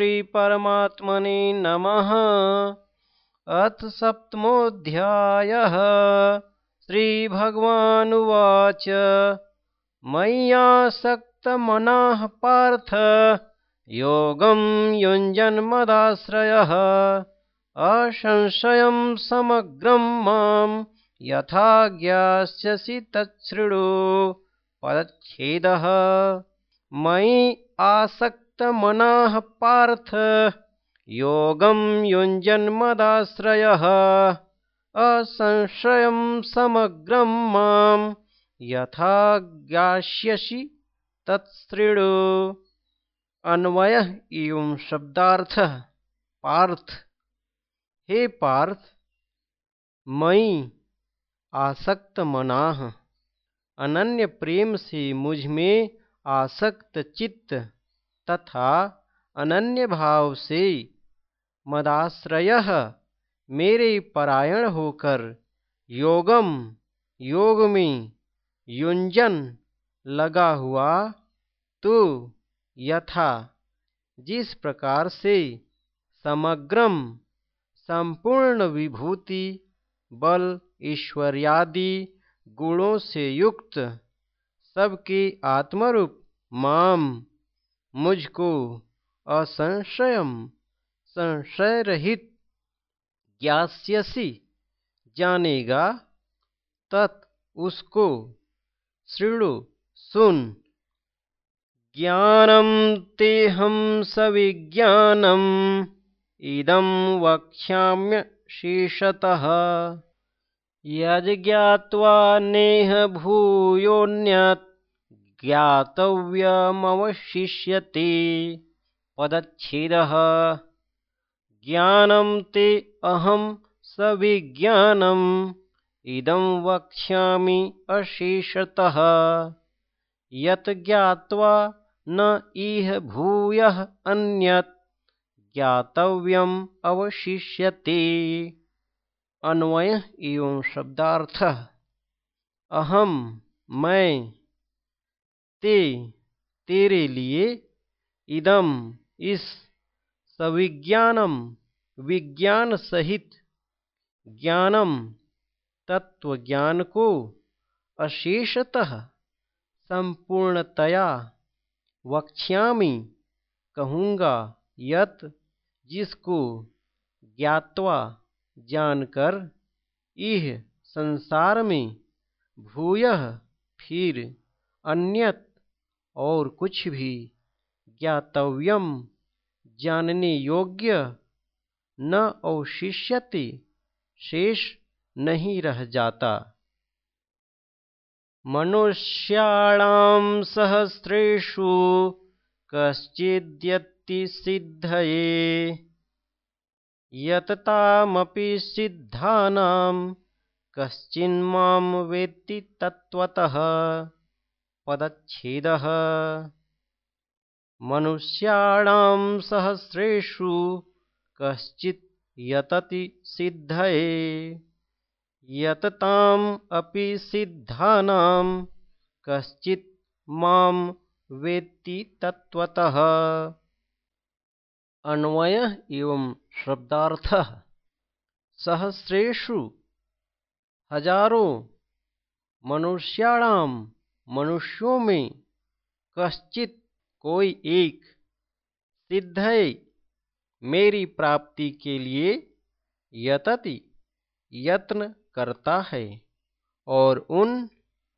श्रीपरमात्मने नमः। अथ सप्तमोऽध्यायः। श्रीभगवानुवाच। मय्यासक्तमनः पार्थ। योगं युञ्जन्मदाश्रयः। असंशयं समग्रं मां यथा ज्ञास्यसि तच्छृणु। पदच्छेदः। मयि आसक्तमनः पार्थ। योगं युञ्जन्मदाश्रयः असंशयं समग्रं माँ तत्शृणु अन्वय एवं शब्दार्थ पार्थ। हे पार्थ मई आसक्त मनाह अनन्य प्रेम से मुझमें आसक्त चित्त तथा अनन्य भाव से मदाश्रय मेरे परायण होकर योगम योग में युंजन लगा हुआ तो यथा। जिस प्रकार से समग्रम, संपूर्ण विभूति, बल, ईश्वर्यादि गुणों से युक्त सबके आत्मरूप माम मुझको असंशयम संशय रहित ज्ञास्यसी। जानेगा, तत् उसको श्रृणु, सुन। ज्ञानं तेऽहं सविज्ञानम् इदं वक्ष्याम्यशेषतः यज्ज्ञात्वा नेह भूयोऽन्यत् ज्ञातव्यमवशिष्यते। पदच्छेदः। ज्ञानं ते अहं सविज्ञानम्। इदं वक्ष्यामि अशेषतः। यत् ज्ञात्वा न इह भूयः अन्यत् ज्ञातव्यम अवशिष्यते। अन्वय एवं शब्दार्थ। अहम मैं ते, तेरे लिए इदम, इस सविज्ञानम, विज्ञान सहित ज्ञानम तत्व ज्ञान को अशेषतः संपूर्णतया वक्ष्यामि, कहूँगा यत, जिसको ज्ञात्वा जानकर इह संसार में भूय फिर अन्यत और कुछ भी ज्ञातव्यम जानने योग्य न अवशिष्यति, शेष नहीं रह जाता। मनुष्याणां सहस्रेषु कश्चिद्यतिसिद्धये यततामपि सिद्धानां कश्चिन्मां वेत्ति तत्त्वतः। पदच्छेदः। मनुष्याणां सहस्रेषु कश्चित् यतति सिद्धये। यतताम् अपि सिद्धानां कश्चित् माँ वेत्ति तत्वतः अन्वय एवं शब्दार्थ। सहस्रेशु हज़ारों मनुष्याणाम मनुष्यों में कश्चित कोई एक सिद्ध मेरी प्राप्ति के लिए यतति, यत्न करता है और उन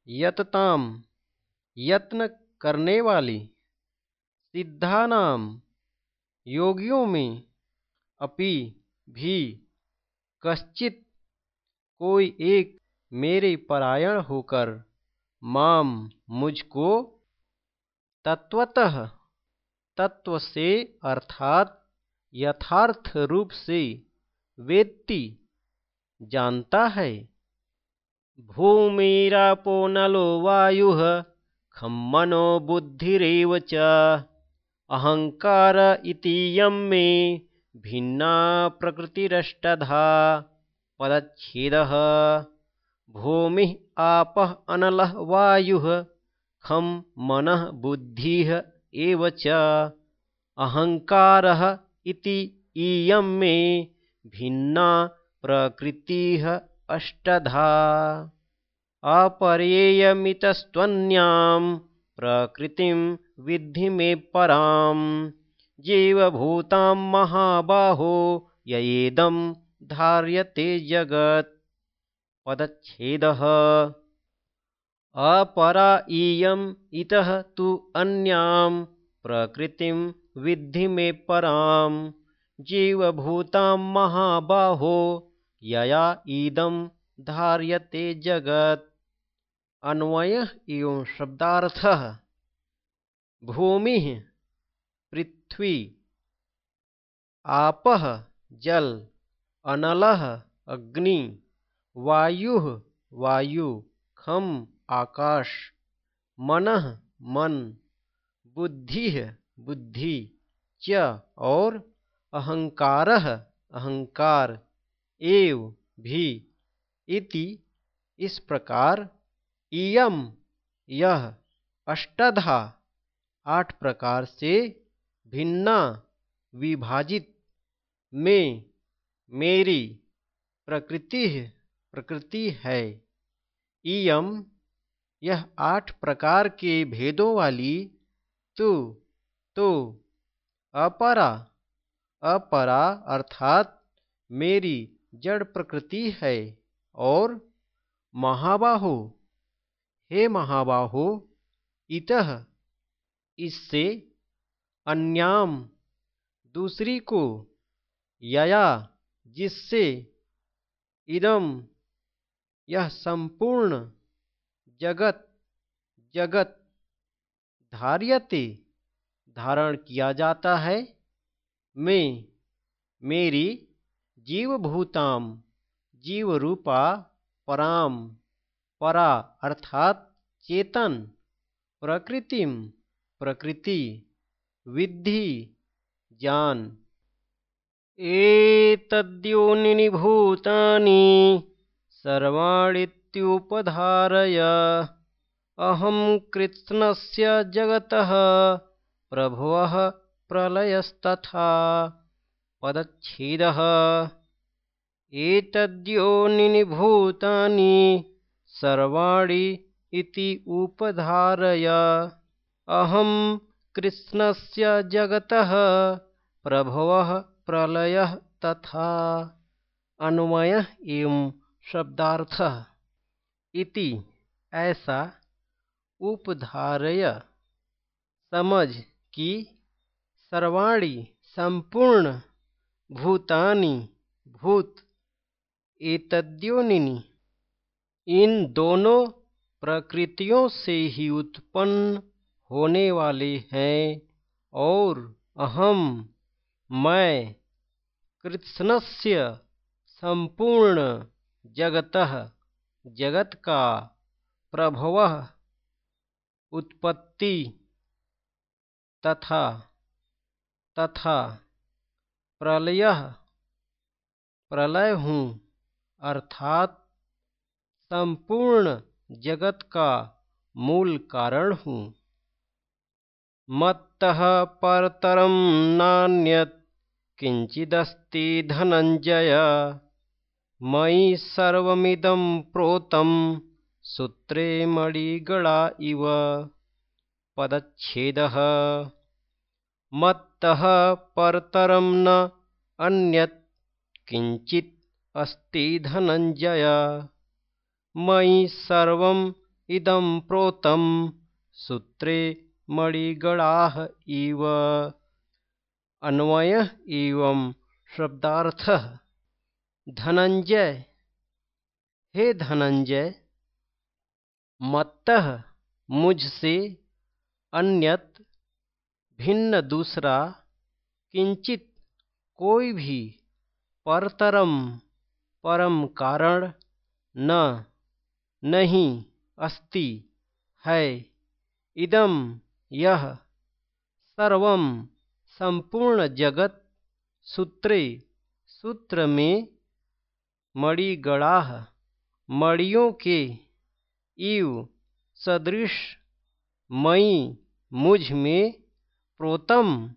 यतताम, यत्न करने वाली सिद्धानाम योगियों में अपि भी कश्चित कोई एक मेरे परायण होकर माम मुझको तत्वतः तत्व से अर्थात यथार्थ रूप से वेत्ति जानता है। भूमिरापो नलो वायु खम्मनो बुद्धिरेव च। अहंकार इतीयं मे भिन्ना प्रकृतिरष्टधा, पदच्छेदः। भूमिः आपः अनलः वायुः खं मनः बुद्धिः एव च। अहङ्कारः इति इयं मे भिन्ना प्रकृतिः अष्टधा। अपरेयमितस्त्वन्यां प्रकृतिं विद्धि मे पराम् जीवभूतां महाबाहो ययेदं धार्यते जगत् पदच्छेदः। अपरा इयम् इतः तु अन्यां प्रकृतिं विद्धि मे परां जीवभूतां महाबाहो, यया इदं धार्यते जगत्। अन्वयः एवं शब्दार्थः। भूमिः पृथ्वी, आपः जल, अनलः अग्नि। वायुः वायु खम आकाश, मनः मन, बुद्धि बुद्धि, च और अहंकार अहंकार, एव भी, इति इस प्रकार इयम यह अष्टधा, आठ प्रकार से भिन्ना, विभाजित, में, मेरी, प्रकृति प्रकृति है। इयम यह आठ प्रकार के भेदों वाली तु तो अपरा अपरा अर्थात मेरी जड़ प्रकृति है और महाबाहो, हे महाबाहो, इत इससे अन्याम दूसरी को, यया जिससे इदम यह संपूर्ण जगत जगत धार्यते धारण किया जाता है। मैं, मेरी जीवभूताम, जीवरूपा, पराम, परा अर्थात चेतन, प्रकृतिम, प्रकृति, विद्धि, ज्ञान। एतद्योनिनि भूतानि सर्वाणीत्युपधारय। अहं कृत्स्नस्य जगतः प्रभुवः प्रलयस्तथा। पदच्छेदः। एतद्योनिनि भूतानि सर्वाणि इति उपधारय। अहं कृष्णस्य जगतः प्रभवः प्रलयः तथा। अन्वय एवं शब्दार्थ इति ऐसा उपधारय। समझ कि सर्वाणी संपूर्ण भूतानि भूत एतद्योनिनि, इन दोनों प्रकृतियों से ही उत्पन्न होने वाले हैं और अहम मैं कृत्स्नस्य संपूर्ण जगत जगत का प्रभव उत्पत्ति तथा तथा प्रलय प्रलय हूँ, अर्थात संपूर्ण जगत का मूल कारण हूँ। मत्तः परतरं नान्यत् किञ्चिदस्ति धनञ्जय मयि सर्वमिदं प्रोतं सूत्रे मणिगणा इव पदच्छेदः। मत्तः परतरं न अन्यत् किञ्चित् अस्ति धनञ्जय। मयि सर्वम् इदं प्रोतं सूत्रे मणिगणाः इव। अन्वय एवं शब्दार्थ धनंजय। हे धनंजय, मत्त मुझसे अन्यत भिन्न दूसरा किंचित कोई भी परतरम परम कारण न, नहीं अस्ति है। इदम यह सर्वम संपूर्ण जगत सूत्रे, सूत्र में मणिगणाह मणियों के इव सदृश मई मुझमें प्रोतम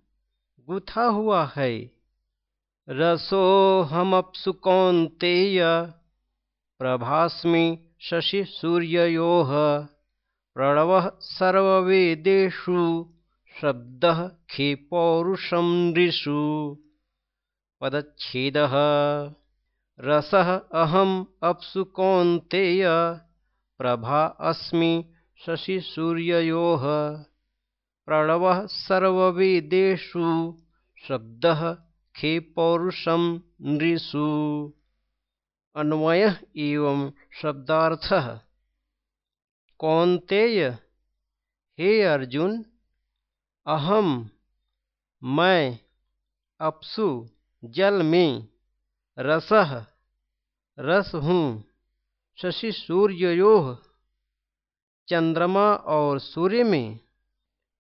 गुथा हुआ है। रसो रसोऽहमप्सु कौन्तेय प्रभास्मि शशिसूर्ययोः प्रणवः सर्ववेदेषु शब्दः खे पौरुषं नृषु पदच्छेदः रसः अहम् अप्सु कौन्तेय, प्रभा अस्मि शशिसूर्ययोः। प्रणवः सर्ववेदेषु, शब्दः खे पौरुषं नृषु अन्वयः एवं शब्दार्थः। कौन्तेय, हे अर्जुन अहम मैं, अपसु, जल में। रसः, रस हूँ, शशि सूर्ययोः, चंद्रमा और सूर्य में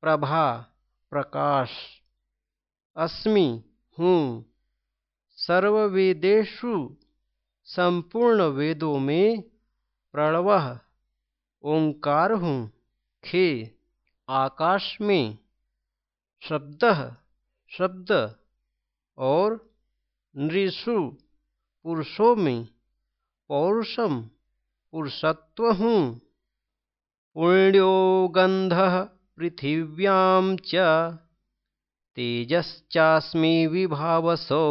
प्रभा, प्रकाश, अस्मि हूँ। सर्ववेदेषु संपूर्ण वेदों में प्रणव, ओंकार हूँ, खे, आकाश में शब्द शब्द और नृषु पुरुषों में पौरुषम पुरुषत्व हूँ। पुण्यो गंध पृथिव्यां च तेजश्चास्मि विभावसो।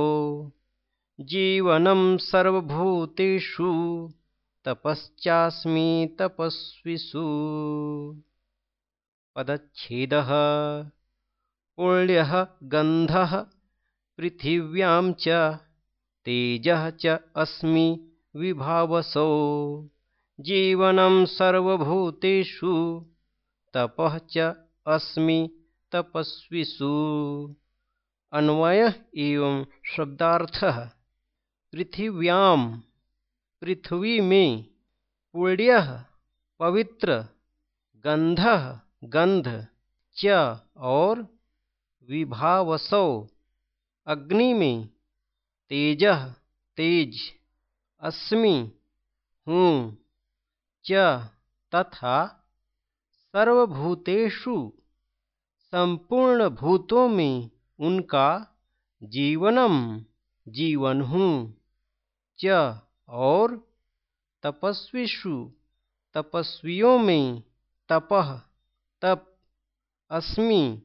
जीवनं सर्वभूतेषु तपश्चास्मि तपस्विषु। पदच्छेदः पुण्यः गन्धः पृथिव्यां च तेजः च अस्मि विभावसो। जीवनं सर्वभूतेषु, तपः च अस्मि अन्वय एवं शब्दार्थ। पृथिव्याम पृथ्वी में पुण्य पवित्र गंध गंध च और विभावसौ। अग्नि में तेज तेज, अस्मि हूँ, च तथा सर्वभूतेषु संपूर्ण भूतों में उनका जीवनम जीवन हूँ, च और तपस्विषु तपस्वियों में तपह तप, अस्मि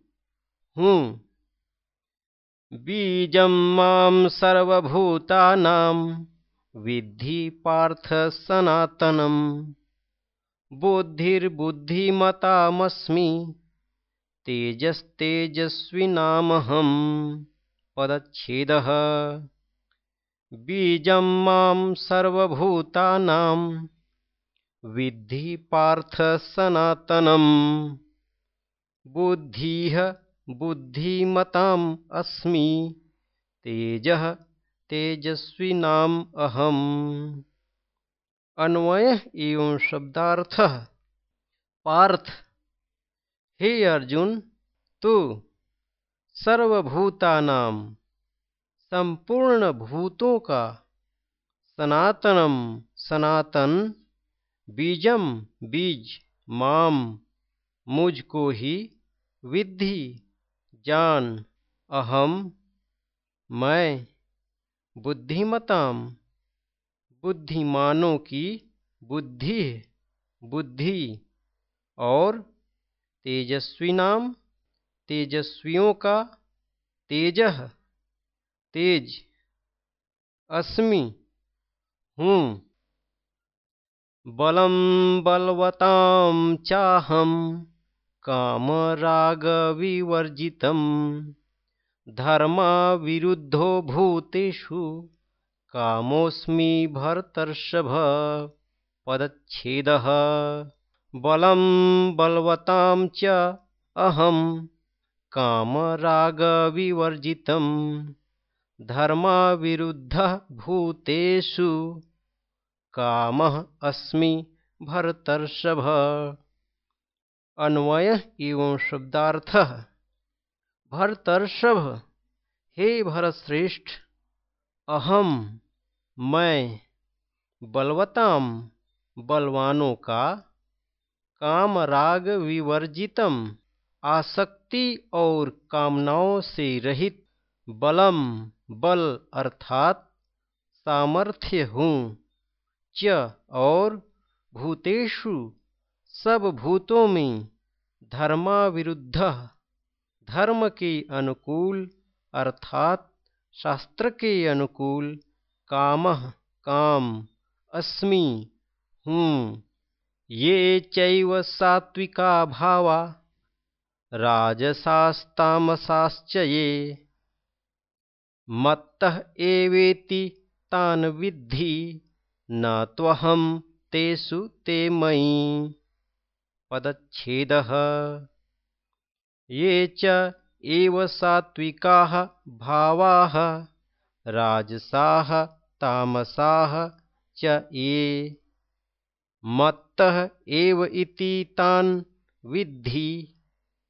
हूँ। बीजं मां सर्वभूतानां विद्धि पार्थ सनातनम बुद्धिर्बुद्धिमतामस्मि तेजस्तेजस्विनामहं पदच्छेदः। बीजं मां सर्वभूतानां विद्धि पार्थ सनातनम् बुद्धिः बुद्धिमताम् अस्मि। तेजः तेजस्विनाम अहम। अन्वय एवं शब्दार्थः। पार्थ। हे अर्जुन, तू सर्वभूतानाम संपूर्ण भूतों का सनातनम सनातन बीजम बीज माम मुझको ही विद्धि जान अहम मैं बुद्धिमताम। बुद्धिमानों की बुद्धि बुद्धि। और तेजस्वी नाम, तेजस्वियों का तेज तेज। अस्मि हूँ। बलम बलवताम चाहम। कामरागविवर्जितं धर्मा विरुद्धो भूतेषु कामोऽस्मि भरतर्षभ पदच्छेदः। बलं बलवतां च अहं कामरागविवर्जितं धर्माविरुद्धः भूतेषु कामः अस्मि भरतर्षभ अन्वय एवं शब्दार्थ। भरतर्षभ, हे भरतश्रेष्ठ अहम मैं बलवताम बलवानों का काम राग विवर्जितम आसक्ति और कामनाओं से रहित, बलम, बल अर्थात सामर्थ्य हूँ, च और भूतेषु सब भूतों में धर्माविरुद्ध, धर्म के अनुकूल अर्थात शास्त्र के अनुकूल काम काम, अस्मि, हूँ। ये चैव सात्विका भावा, राजसास्तामसाश्च ये। मत्तः एवेति तान् विद्धि, न त्वहं तेषु ते मयि। पदच्छेदः। ये च एव सात्विकाः भावाः, राजसाः, तामसाः च ये। मत्तः विद्धि,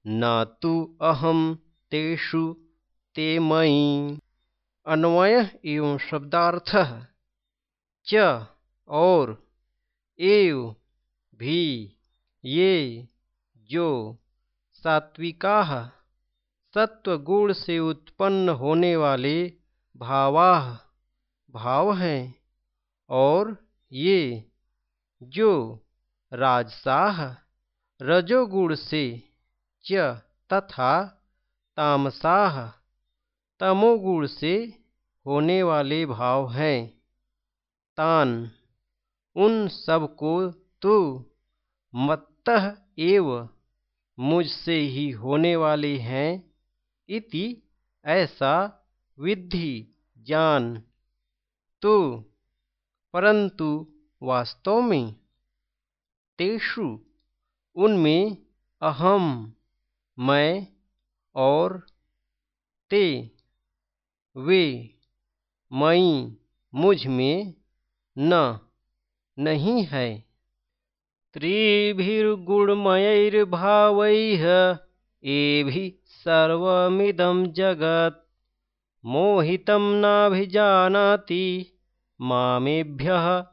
न तु अहम तेषु ते मयि। अन्वय एवं शब्दार्थ। च, और, एव, भी। ये जो सात्विका सत्वगुण से उत्पन्न होने वाले भावा भाव हैं और ये जो राजसाह रजोगुण से च तथा तामसाह तमोगुण से होने वाले भाव हैं। तान, उन सबको तो मत्त एव मुझसे ही होने वाले हैं इति ऐसा विधि ज्ञान। तो परंतु वास्तव में तेषु उनमें अहम, मैं और ते, वे, मई मुझमें न, नहीं है। त्रिभिर्गुणमयैर्भावैः एभि सर्वमिदं जगत्। मोहितं नाभिजानाति मामेभ्यः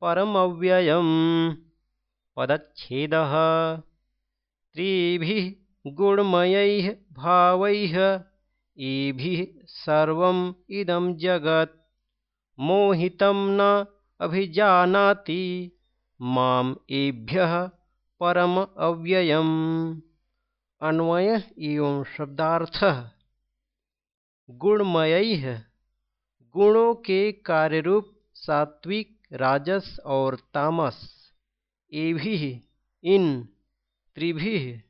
परमव्ययम्। पदच्छेदः। त्रिभिः गुणमयैः भावैः एभिः सर्वम् इदं जगत्। मोहितं न अभिजानाति माम परम अव्ययम्। अन्वय एवं शब्दार्थ। गुणमय गुणों के कार्यरूप सात्विक, राजस और तामस। ये भी इन, त्रिभी,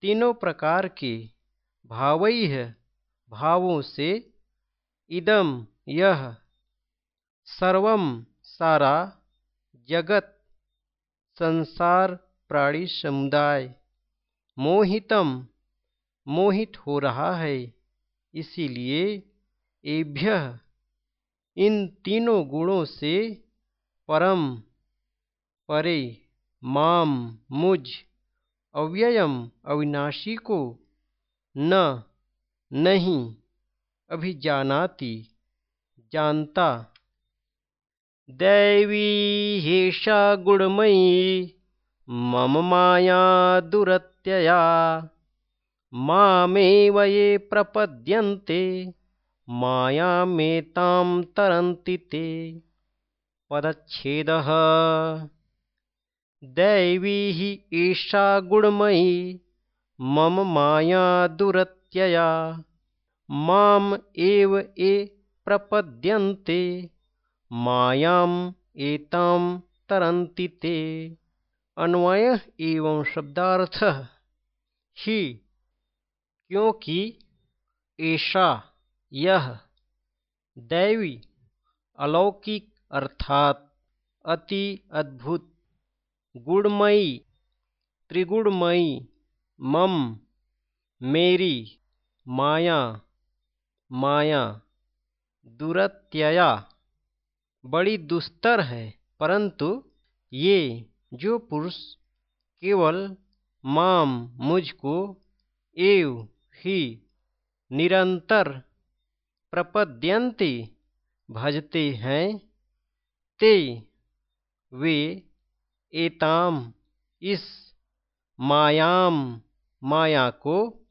तीनों प्रकार के भावई भावों से इदम यह सर्वम सारा जगत संसार प्राणी समुदाय। मोहितम, मोहित हो रहा है। इसीलिए एभ्य इन तीनों गुणों से परम, परे, माम, मुझ, अव्ययम, अविनाशी को न, नहीं, अभिजानाति, जानता। दैवी हेषा गुणमयी मम माया दुरत्यया। मामेव ये प्रपद्यन्ते मायामेतां तरन्ति ते। पदच्छेदः। दैवी ईशा गुणमयी मम माया दुरत्यया। माम एव ए प्रपद्यन्ते मायाम एताम तरन्ति ते। अन्वय एवं शब्दार्थ। ही क्योंकि ऐसा यह दैवी अलौकिक अर्थात अति अद्भुत गुणमयी त्रिगुणमयी मम मेरी माया माया दुरत्यया बड़ी दुस्तर है, परंतु ये जो पुरुष केवल माम मुझको एव ही निरंतर प्रपद्यंती भजते हैं, ते वे एताम इस मायाम माया को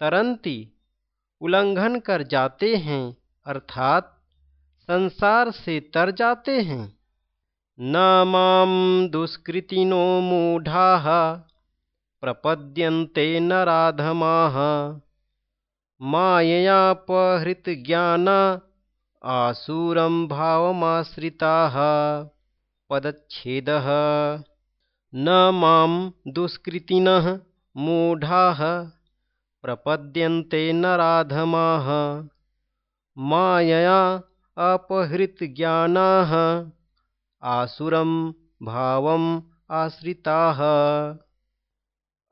तरंती उल्लंघन कर जाते हैं, अर्थात संसार से तर जाते हैं। न माम दुष्कृतिनो मूढ़ा, प्रपद्यन्ते नराधमाः माययापहृतज्ञान आसुरं भावमाश्रिताः। पदच्छेदः। न माँ दुष्कृतिनः मूढाः, प्रपद्यन्ते नराधमाः मायया अपहृतज्ञानाः आसुरं भावम् आश्रिताः।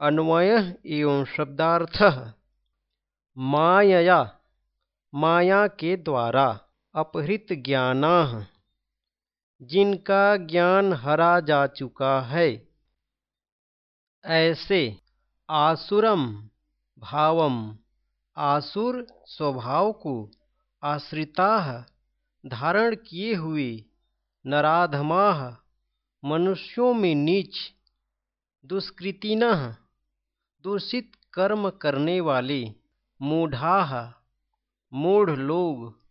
अन्वय एवं शब्दार्थ। मायया, माया के द्वारा अपहृत ज्ञाना। जिनका ज्ञान हरा जा चुका है, ऐसे आसुरम भावम आसुर स्वभाव को आश्रिता धारण किए हुए नराधमा मनुष्यों में नीच, दुष्कृतिन दूषित कर्म करने वाले मूढ़ाह मूढ़ लोग,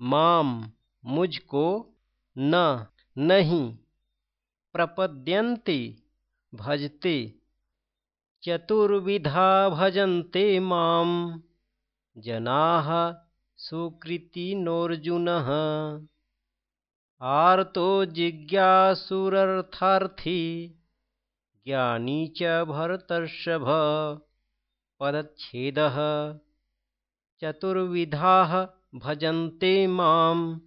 माम मुझको न, नहीं, प्रपद्यन्ते भजते, चतुर्विधा भजन्ते माम, जनाः सुकृतिनोऽर्जुनः आर्तो जिज्ञासुरर्थार्थी ज्ञानी च भरतर्षभ पदच्छेदः। चतुर्विधाः भजन्ते मां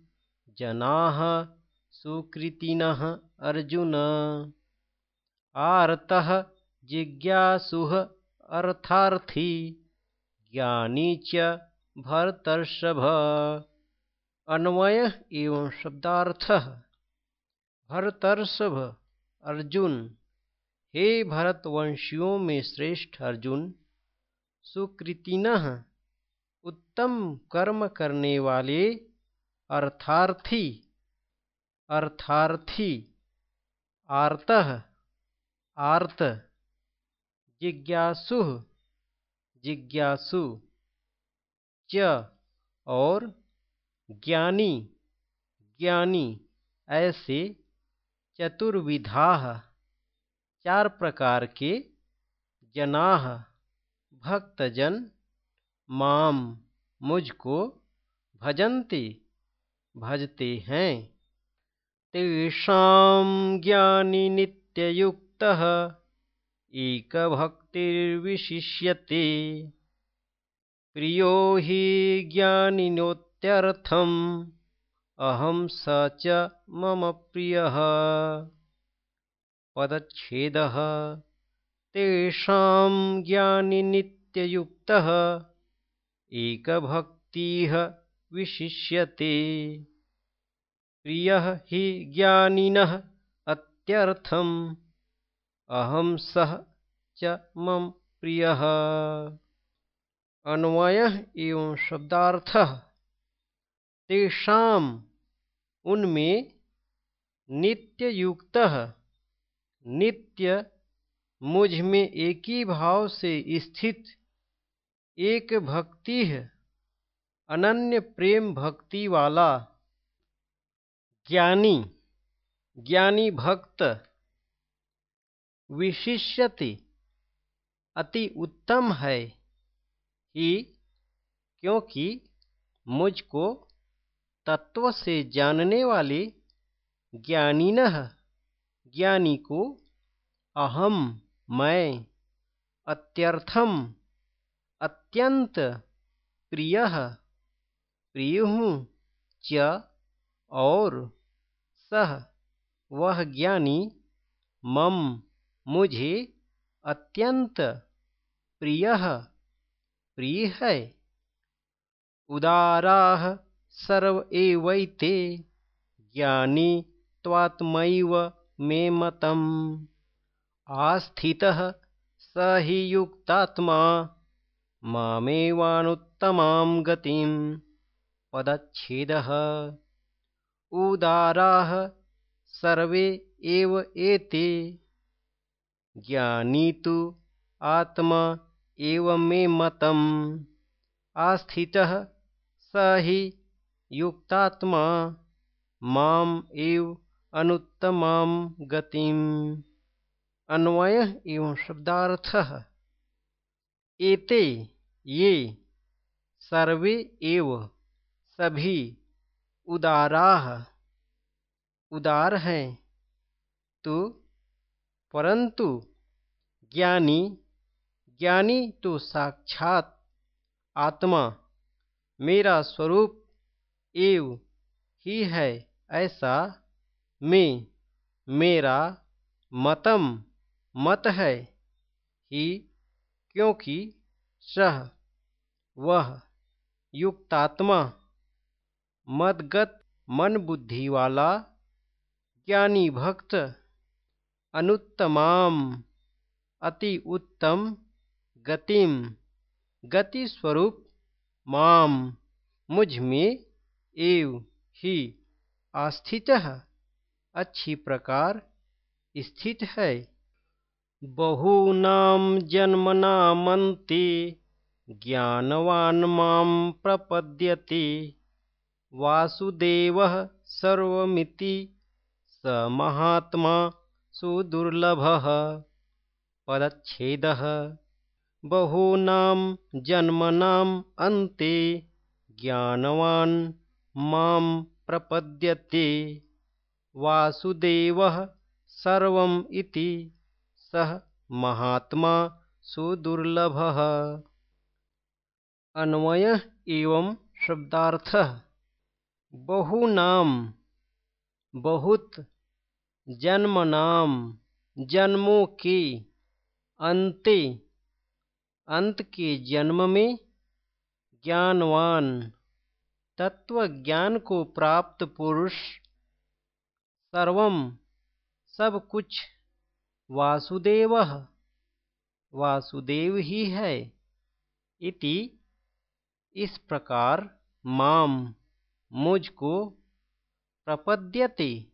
जनाः सुकृतिनः अर्जुन। आर्तः जिज्ञासुः अर्थार्थी ज्ञानी च भरतर्षभ। अन्वय एवं शब्दार्थ। भरतर्षभ, अर्जुन। हे भरतवंशियों में श्रेष्ठ अर्जुन, सुकृतिन उत्तम कर्म करने वाले अर्थार्थी अर्थार्थी, आर्त आर्त। जिज्ञासु जिज्ञासु। च और ज्ञानी ज्ञानी ऐसे चतुर्विधा चार प्रकार के जनाह भक्तजन, माम मुझको भजन्ति, भजते हैं। तेषां ज्ञानी नित्ययुक्तः, एकभक्तिर्विशिष्यते। प्रियो हि ज्ञानिनोत्यर्थम्। अहं स च मम प्रियः। पदच्छेदः। तेषां ज्ञानिनित्ययुक्तः एकभक्तिः विशिष्यते। प्रियः हि ज्ञानिनः अत्यर्थम्। अहं सः च मम प्रियः अन्वय एवं शब्दार्थ। तेषाम उनमें नित्य युक्त नित्य मुझमें एक ही भाव से स्थित। एक भक्ति है अनन्य प्रेम भक्ति वाला। ज्ञानी। ज्ञानी भक्त। विशिष्यति। अति उत्तम है। कि क्योंकि मुझको तत्व से जानने वाले ज्ञानी ज्ञानी को अहम मैं, अत्यर्थम अत्यंत प्रिय प्रिय हूँ च, और सह वह ज्ञानी, मम, मुझे अत्यंत प्रिय। प्रिय है। उदारा सर्व ज्ञानी त्वात्मैव मे मतम्। आस्थितः स हि युक्तात्मा, मामेवानुत्तमां गतिं पदच्छेदः। उदाराः सर्वे एव एते, ज्ञानी तु आत्मा एव मे मतम्। आस्थितः स हि युक्तात्मा माम एव अनुत्तमां गतिम्। अन्वय एवं शब्दार्थ। एते ये सर्वे एव सभी उदारा। उदार हैं। तो परंतु ज्ञानी ज्ञानी तो साक्षात आत्मा मेरा स्वरूप एव ही है, ऐसा मैं मेरा मतम मत है ही, क्योंकि सह वह युक्तात्मा मदगत मन बुद्धि वाला ज्ञानी भक्त अनुत्तमाम अति उत्तम गतिम गति। स्वरूप माम मुझमें एव ही आस्थित अच्छी प्रकार स्थित है। बहूनाम जन्मनामन्ते ज्ञानवान माम प्रपद्यते। वासुदेवः सर्वमिति स महात्मा सुदुर्लभः। पदच्छेदः बहूनां जन्मनाम् अन्ते ज्ञानवान् माँ प्रपद्यते। वासुदेवः सर्वम् इति, सः महात्मा सुदुर्लभः। अन्वय एवं शब्दार्थ। बहुनाम बहुत जन्मनाम जन्मों के अंते अंत के जन्म में ज्ञानवान तत्व ज्ञान को प्राप्त पुरुष, सर्वम, सब कुछ वासुदेव वासुदेव ही है। इति इस प्रकार माम मुझको प्रपद्यते,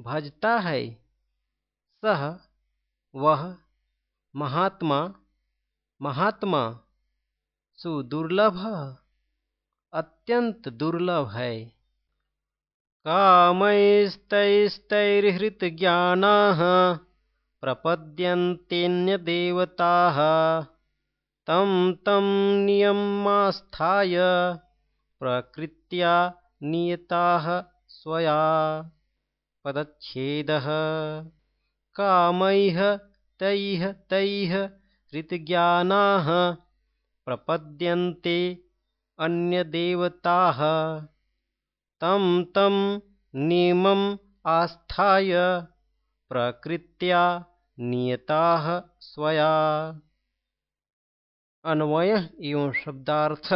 भजता है। सह वह महात्मा महात्मा सुदुर्लभ अत्यंत दुर्लभ है। कामैस्तैस्तैर्हृतज्ञानाः प्रपद्यन्तेऽन्यदेवताः तं तं नियमास्थाय प्रकृत्या नियताः स्वया। पदच्छेदः। कामैः तैः तैः हृतज्ञानाः प्रपद्यन्ते अन्यदेवताः। तं तं नियमम् आस्थाय, प्रकृत्या नियताः स्वया। अन्वय एवं शब्दार्थ।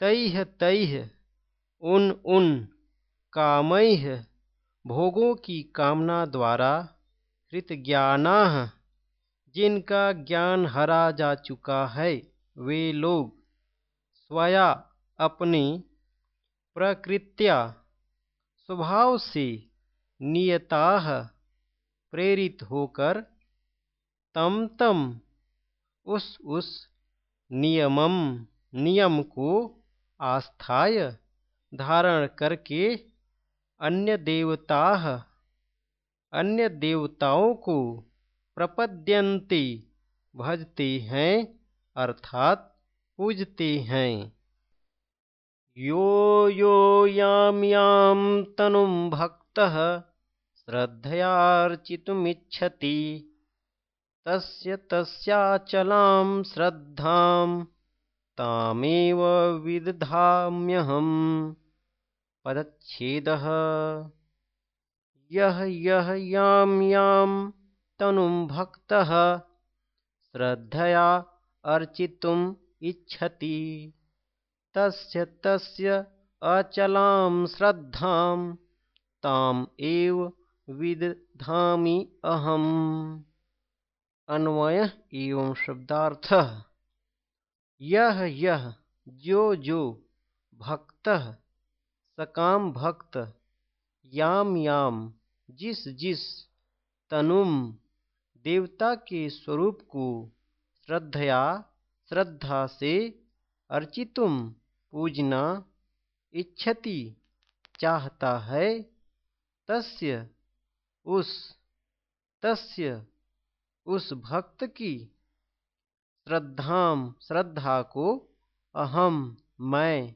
तैह तैह उन उन कामैह भोगों की कामना द्वारा हृत ज्ञाना जिनका ज्ञान हरा जा चुका है, वे लोग स्वया अपनी प्रकृत्या, स्वभाव से नियता प्रेरित होकर तम तम उस उस नियमम, नियम को आस्थाय धारण करके अन्य देवता अन्य देवताओं को प्रपद्यन्ते, भजती हैं, अर्थात पूजते हैं। यो यो यां यां तनुं भक्तः, श्रद्धयार्चितुमिच्छति। तस्य श्रद्धां, तामेव विदधाम्यहम्। पदच्छेदः। यः यां यां तनुं भक्तः श्रद्धया अर्चितुम् इच्छति। तस्य तस्य अचलां श्रद्धां ताम एव विदधामि अहम्। अन्वय एवं शब्दार्थ। यह यह जो जो भक्त सकाम भक्त याम याम जिस जिस तनुम देवता के स्वरूप को श्रद्धया, श्रद्धा से अर्चितुम पूजना इच्छति चाहता है, तस्य उस तस्य उस भक्त की श्रद्धाम श्रद्धा को अहम मैं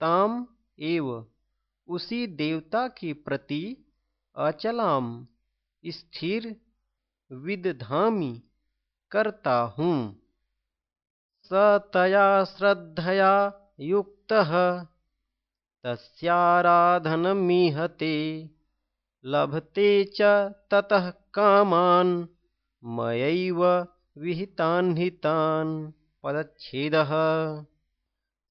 ताम एव उसी देवता के प्रति अचलाम स्थिर विदधामी करता हूँ। स तया श्रद्धया युक्तः तस्याराधनमीहते लभते च ततः कामान् मयैव विहितान् हितान् पदच्छेदः।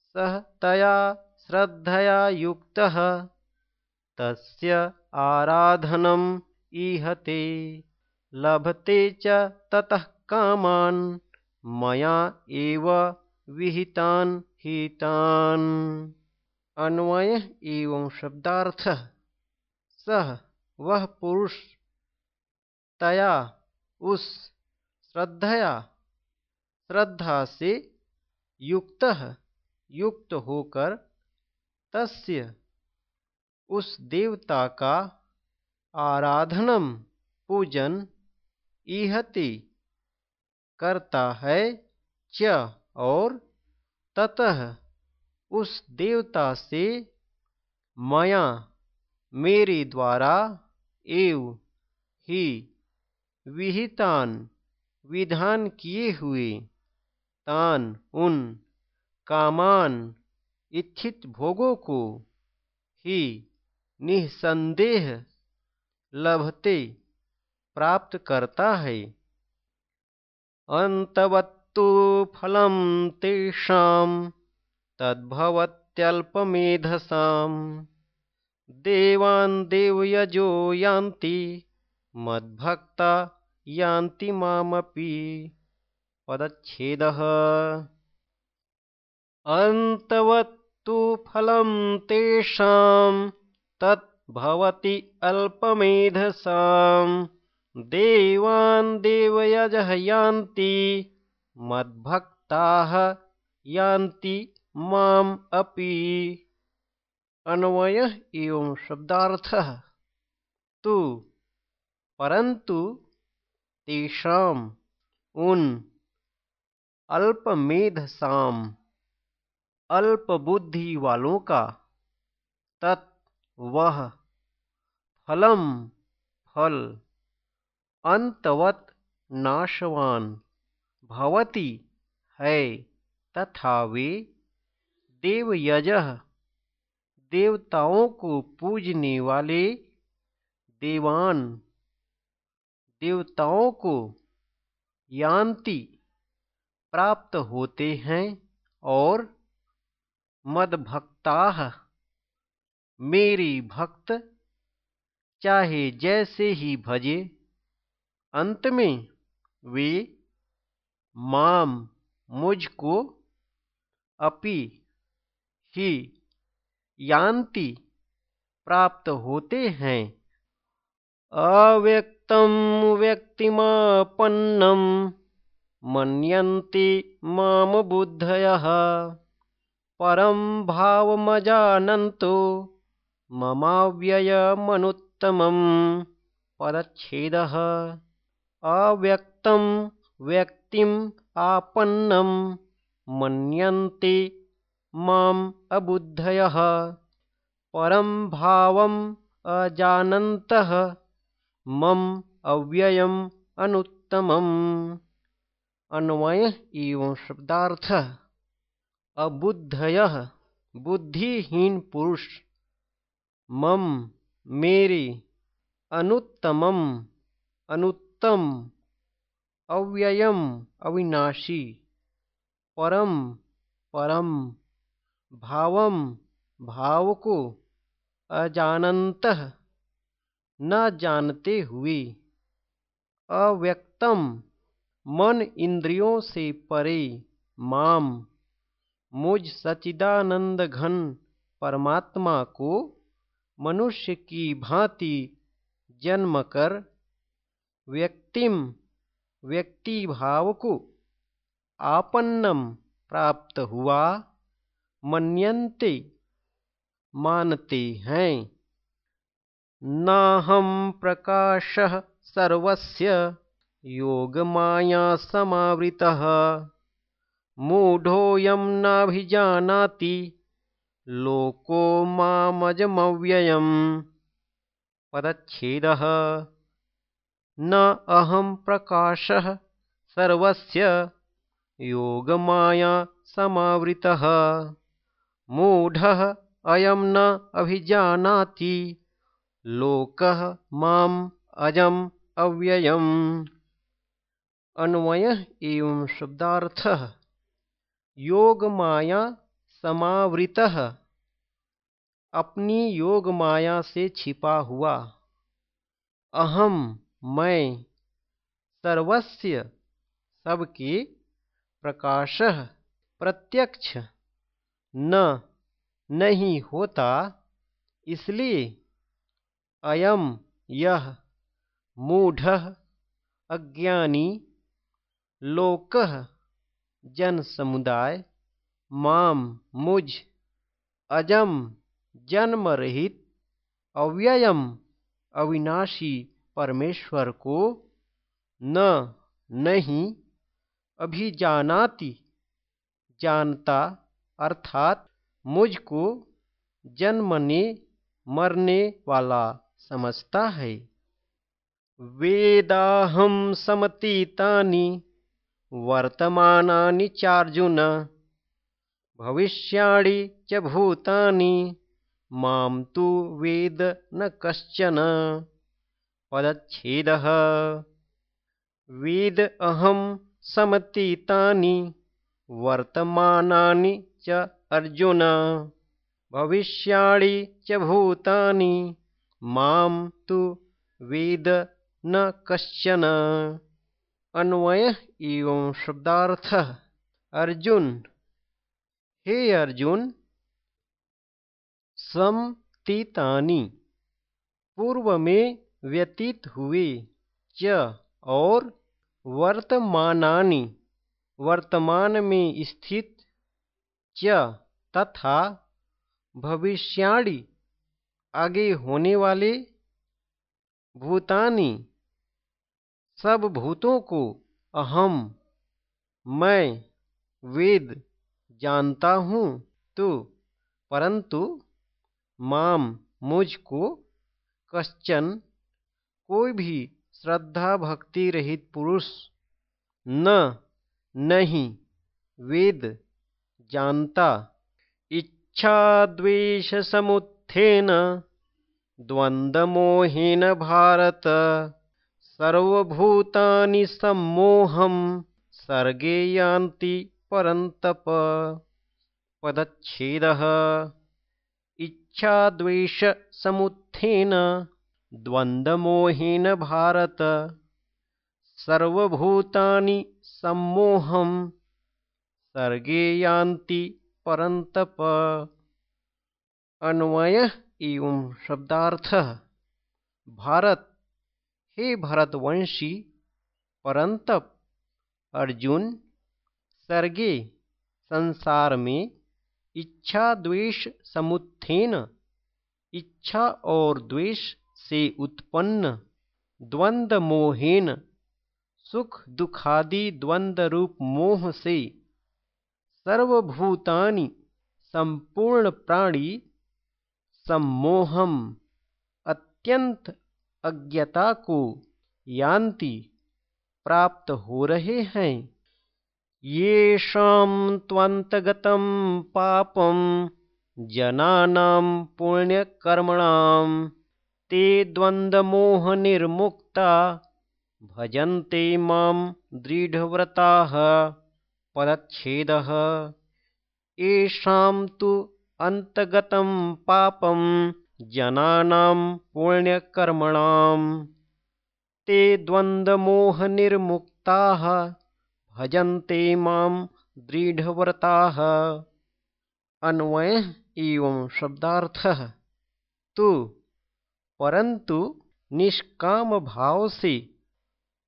सः तया श्रद्धया युक्तः तस्य आराधनम् ईहते लभते च ततः कामान्, मया एव विहितान् हितान्। अन्वय एवं शब्दार्थ। सह वह पुरुष। तया, उस। श्रद्धया। श्रद्धा से युक्त युक्त होकर तस्य, उस देवता का आराधनम, पूजन इहति करता है च और ततः उस देवता से मया मेरे द्वारा एव ही विहितान विधान किए हुए तान उन कामान इच्छित भोगों को ही निसंदेह लभते प्राप्त करता है। अंतवत्तु फलम तेषाम तद्भवत्यल्पमेधसां देवान् देवयजो यान्ति, मद्भक्ता यान्ति मामपि। पदच्छेदः। अन्तवत्तु फलं तेषां तत् भवति देवान् देवयजः यान्ति मद्भक्ताः यान्ति माम अपि। अन्वय एवं शब्दार्थ। तु परंतु तेषाम, उन, अल्पमेधसाम अल्प बुद्धि वालों का तत् वह फलम, फल। अंतवत नाशवान। भवती है तथा वे देवयज। देवताओं को पूजने वाले देवान। देवताओं को यान्ति प्राप्त होते हैं और मदभक्ता। मेरी भक्त, चाहे जैसे ही भजे अंत में वे माम मुझको अपि ही यान्ति प्राप्त होते हैं। अव्यक्तं व्यक्तिमापन्नं मन्यन्ति माम बुद्धयः। परं भावमजानन्तो ममाव्ययमनुत्तमं पदच्छेदः अव्यक्तं व्यक्तिम् आपन्नं मन्यन्ते माम् अबुद्धयः। परं भावम् अजानन्तः मम अव्ययम् अनुत्तमम्। अन्वय एवं शब्दार्थ। अबुद्धय बुद्धिहीन पुरुष मम मेरे अनुत्तमम अनुत्तम अव्ययम अविनाशी, परम परम भावम भाव को अजानत न जानते हुए। अव्यक्तम, मन इंद्रियों से परे माम, मुझ सचिदानंद घन परमात्मा को मनुष्य की भांति जन्म कर व्यक्ति भाव को आपन्नम प्राप्त हुआ, मन्यन्ते, मानते हैं। नाहम प्रकाश सर्वस्य, योगमाया समावृतः। मूढ़ोऽयं नाभिजानाति, लोको मामजमव्ययम्। पदच्छेदः। न अहं प्रकाशः। सर्वस्य योगमाया समावृतः। मूढः, अयं न अभिजानाति। लोकः माम् अजम् अव्ययम्। अन्वयः एवं शब्दार्थः। योग माया समावृतः। अपनी योग माया से छिपा हुआ। अहम मैं सर्वस्य सबके प्रकाश प्रत्यक्ष न, नहीं होता, इसलिए अयम यह मूढ़ अज्ञानी लोक जन समुदाय माम मुझ अजम जन्म रहित अव्ययम अविनाशी परमेश्वर को न, नहीं, अभिजानाति, जानता, अर्थात मुझको जन्मने, मरने वाला समझता है। वेदाहम समतीतानि, वर्तमानानि चार्जुन, भविष्याणि च भूतानि, माँ तु वेद न कश्चन। पदच्छेदः। वेद अहं समतीतानि, वर्तमानानि च अर्जुन, भविष्याणि च तु वेद न कश्चन। अन्वय एवं शब्दार्थ। अर्जुन, हे अर्जुन, समतीतानि। पूर्व में व्यतीत हुए च, और वर्तमानानि, वर्तमान में स्थित। च, तथा भविष्याणि, आगे होने वाले। भूतानि, सब भूतों को अहम, मैं, वेद जानता हूँ। तो परंतु, माम मुझको कश्चन कोई भी श्रद्धा भक्ति रहित पुरुष न, नहीं, वेद, जानता, इच्छा द्वेष समुत्थेन, द्वंद्वमोहेन भारत, सर्वभूतानि सम्मोहं, सर्गे यान्ति परन्तप। पदच्छेदः। इच्छाद्वेषसमुत्थेन द्वन्द्वमोहेन भारत, सर्वभूतानि सम्मोहं, सर्गे यान्ति अन्वय एवं शब्दार्थः। भारत, हे भरतवंशी परंतप अर्जुन, सर्गे संसार में इच्छा द्वेष समुत्थेन, इच्छा और द्वेष से उत्पन्न द्वंद्व मोहेन सुख दुखादि द्वंद्व रूप मोह से सर्वभूतानि संपूर्ण प्राणी सम्मोहम अत्यंत अज्ञता को यान्ति प्राप्त हो रहे हैं। ये शाम त्वंतगतम पापम जनानां पुण्यकर्मणां ते द्वन्द्वमोहनिर्मुक्ता भजन्ते मां दृढव्रताः पदच्छेदः। येषां तु अन्तगतं पापं जनानां पुण्यकर्मणां। ते द्वन्द्वमोहनिर्मुक्ताः भजन्ते मां दृढव्रताः। अन्वय एवं शब्दार्थ। तो परंतु निष्काम भाव से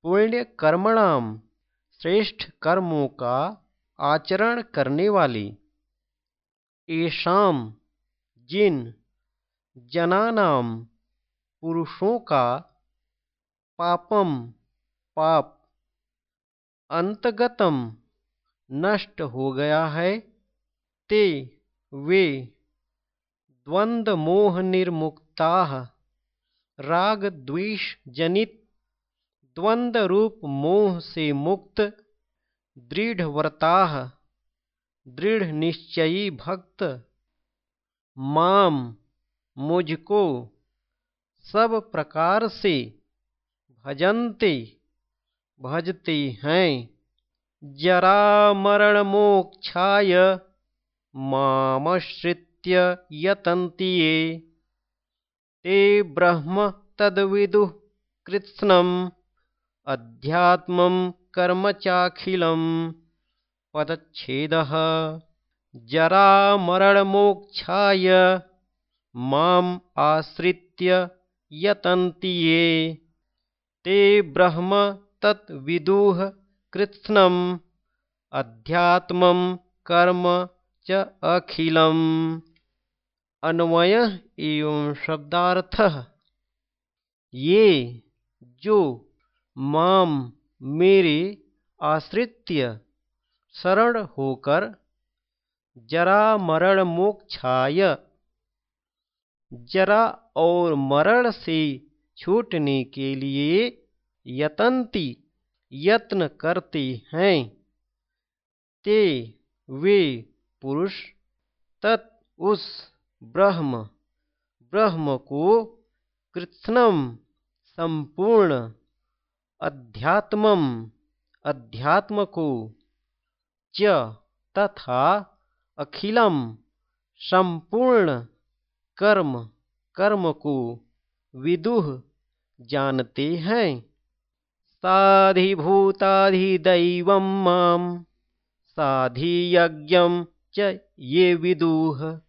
पुण्य कर्मणाम श्रेष्ठ कर्मों का आचरण करने वाली ऐशाम जिन जनानाम पुरुषों का पापम, पाप अंतगतम नष्ट हो गया है, ते वे द्वंद्व मोह निर्मुक्ता राग द्वेष जनित द्वंद रूप मोह से मुक्त दृढ़ व्रता दृढ़ निश्चयी भक्त। माम, मुझको, सब प्रकार से भजनते, भजते हैं। जरा मरण मोक्षाय मामश्रित्य यतन्ति ते ब्रह्म तद्विदुः कृत्स्नम् अध्यात्मं कर्म चाखिलं पदच्छेदः जरामरणमोक्षाय माम् आश्रित्य यतन्ति ये ते ब्रह्म तत्विदुः कृत्स्नम् अध्यात्मं कर्म च अखिलम् अन्वय एवं शब्दार्थ। ये जो माम मेरे आश्रित्य शरण होकर जरा मरण मोक्षाय, जरा और मरण से छूटने के लिए यतंती यत्न करते हैं। ते वे पुरुष तत् उस ब्रह्म। ब्रह्म को कृत्स्नम, संपूर्ण। अध्यात्मम अध्यात्म को च तथा अखिलम, संपूर्ण। कर्म। कर्म को विदुह जानते हैं। साधिभूताधिदैवं माँ। साधियज्ञं च ये विदुः।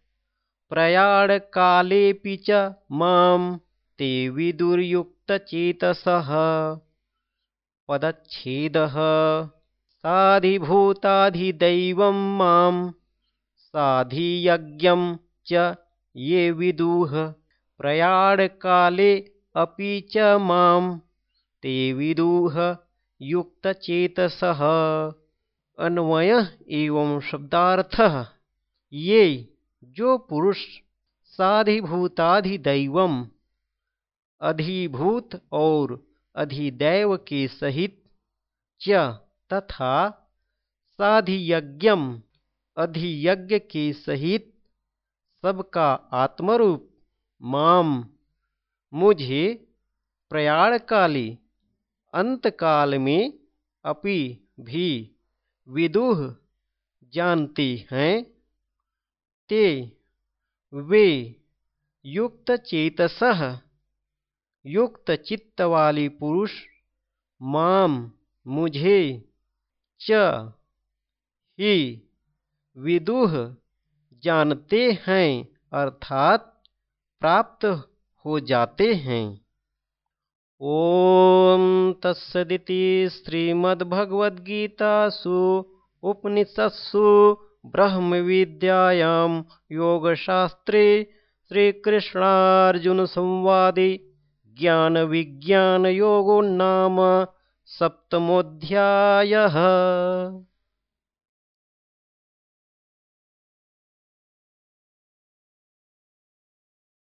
प्रयाणकालेऽपि च मां ते विदुर्युक्तचेतसः पदच्छेदः। साधिभूताधिदैवं मां साधियज्ञं च ये विदुः। प्रयाणकाले अपि च मां ते विदुह युक्तचेतसः। अन्वय एवं शब्दार्थ। ये जो पुरुष साधिभूताधिदैवम, अधिभूत और अधिदैव के सहित च तथा साधियज्ञम, अधियज्ञ के सहित सबका आत्मरूप माम, मुझे प्रयाणकाली, अंतकाल में अपि भी विदुह जानते हैं। ते वे युक्त चेतस युक्त चित्त वाली पुरुष माम मुझे च ही विदुह जानते हैं अर्थात प्राप्त हो जाते हैं। ॐ तत्सदिति श्रीमद्भगवद्गीतासु उपनिषत्सु ब्रह्मविद्यायां योगशास्त्रे श्रीकृष्णार्जुनसंवादे ज्ञानविज्ञानयोगो नाम सप्तमोऽध्यायः